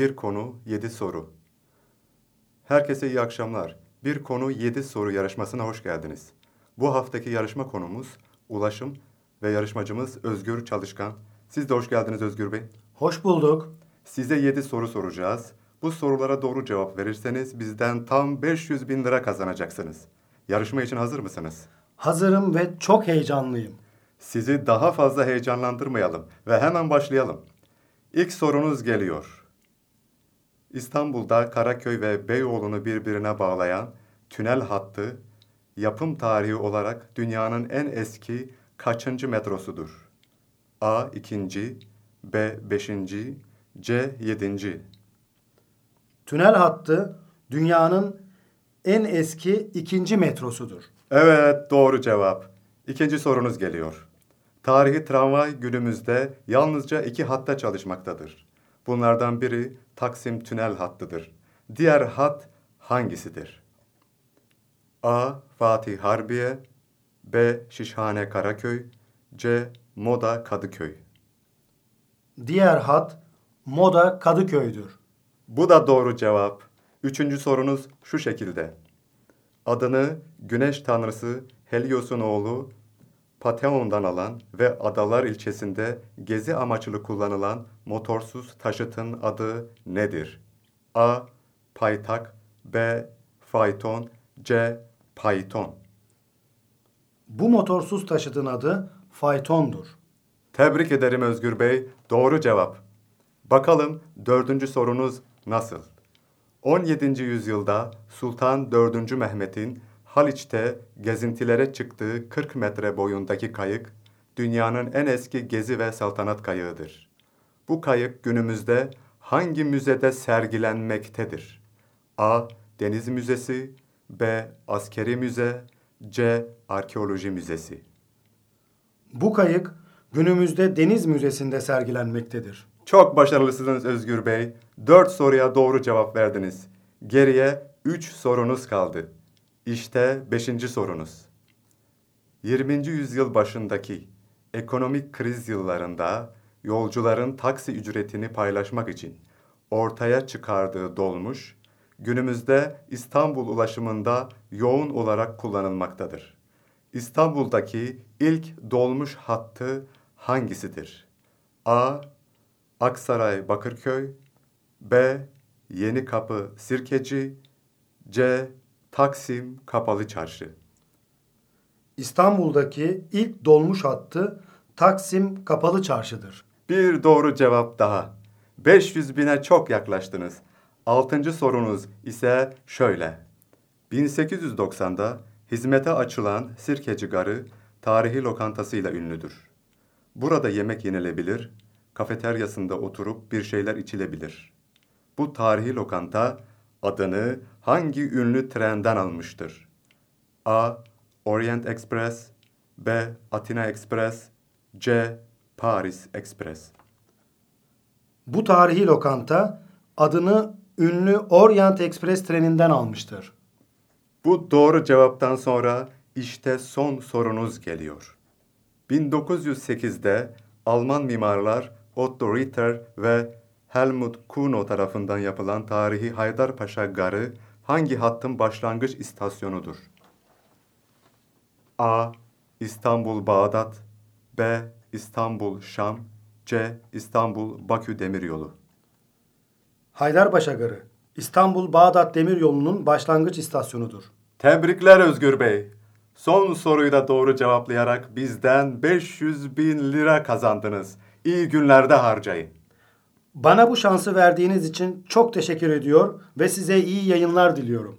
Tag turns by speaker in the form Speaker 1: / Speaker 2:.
Speaker 1: Bir konu, yedi soru. Herkese iyi akşamlar. Bir konu, yedi soru yarışmasına hoş geldiniz. Bu haftaki yarışma konumuz ulaşım ve yarışmacımız Özgür Çalışkan. Siz de hoş geldiniz Özgür Bey.
Speaker 2: Hoş bulduk.
Speaker 1: Size yedi soru soracağız. Bu sorulara doğru cevap verirseniz bizden tam 500 bin lira kazanacaksınız. Yarışma için hazır mısınız?
Speaker 2: Hazırım ve çok heyecanlıyım.
Speaker 1: Sizi daha fazla heyecanlandırmayalım ve hemen başlayalım. İlk sorunuz geliyor. İstanbul'da Karaköy ve Beyoğlu'nu birbirine bağlayan tünel hattı yapım tarihi olarak dünyanın en eski kaçıncı metrosudur? A. 2. B. 5. C. 7.
Speaker 2: Tünel hattı dünyanın en eski ikinci metrosudur.
Speaker 1: Evet, doğru cevap. İkinci sorunuz geliyor. Tarihi tramvay günümüzde yalnızca iki hatta çalışmaktadır. Bunlardan biri Taksim Tünel hattıdır. Diğer hat hangisidir? A. Fatih Harbiye B. Şişhane Karaköy C. Moda Kadıköy
Speaker 2: Diğer hat Moda Kadıköy'dür.
Speaker 1: Bu da doğru cevap. Üçüncü sorunuz şu şekilde. Adını güneş tanrısı Helios'un oğlu Pateon'dan alan ve Adalar ilçesinde gezi amaçlı kullanılan motorsuz taşıtın adı nedir? A. Paytak B. Fayton C. Payton
Speaker 2: Bu motorsuz taşıtın adı faytondur.
Speaker 1: Tebrik ederim Özgür Bey. Doğru cevap. Bakalım dördüncü sorunuz nasıl? 17. yüzyılda Sultan 4. Mehmet'in Haliç'te gezintilere çıktığı 40 metre boyundaki kayık, dünyanın en eski gezi ve saltanat kayığıdır. Bu kayık günümüzde hangi müzede sergilenmektedir? A. Deniz Müzesi B. Askeri Müze C. Arkeoloji Müzesi
Speaker 2: Bu kayık günümüzde Deniz Müzesi'nde sergilenmektedir.
Speaker 1: Çok başarılısınız Özgür Bey. Dört soruya doğru cevap verdiniz. Geriye üç sorunuz kaldı. İşte beşinci sorunuz. 20. yüzyıl başındaki ekonomik kriz yıllarında yolcuların taksi ücretini paylaşmak için ortaya çıkardığı dolmuş, günümüzde İstanbul ulaşımında yoğun olarak kullanılmaktadır. İstanbul'daki ilk dolmuş hattı hangisidir? A. Aksaray Bakırköy B. Yenikapı Sirkeci C. Taksim Kapalı Çarşı
Speaker 2: İstanbul'daki ilk dolmuş hattı Taksim Kapalı Çarşı'dır.
Speaker 1: Bir doğru cevap daha. 500 bine çok yaklaştınız. Altıncı sorunuz ise şöyle. 1890'da hizmete açılan Sirkeci Garı tarihi lokantasıyla ünlüdür. Burada yemek yenilebilir, kafeteryasında oturup bir şeyler içilebilir. Bu tarihi lokanta adını hangi ünlü trenden almıştır? A. Orient Express B. Atina Express C. Paris Express
Speaker 2: Bu tarihi lokanta adını ünlü Orient Express treninden almıştır.
Speaker 1: Bu doğru cevaptan sonra işte son sorunuz geliyor. 1908'de Alman mimarlar Otto Ritter ve Helmut Kuno tarafından yapılan tarihi Haydarpaşa Garı hangi hattın başlangıç istasyonudur? A. İstanbul Bağdat B. İstanbul Şam C. İstanbul Bakü Demiryolu
Speaker 2: Haydarpaşa Garı, İstanbul Bağdat Demiryolu'nun başlangıç istasyonudur.
Speaker 1: Tebrikler Özgür Bey. Son soruyu da doğru cevaplayarak bizden 500 bin lira kazandınız. İyi günlerde harcayın.
Speaker 2: Bana bu şansı verdiğiniz için çok teşekkür ediyor ve size iyi yayınlar diliyorum.